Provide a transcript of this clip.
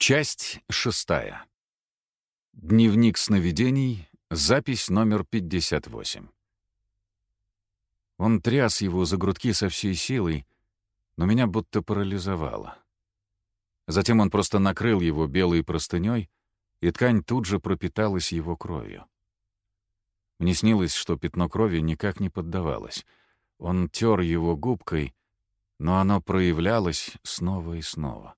Часть шестая. Дневник сновидений, запись номер 58. Он тряс его за грудки со всей силой, но меня будто парализовало. Затем он просто накрыл его белой простыней, и ткань тут же пропиталась его кровью. Мне снилось, что пятно крови никак не поддавалось. Он тер его губкой, но оно проявлялось снова и снова.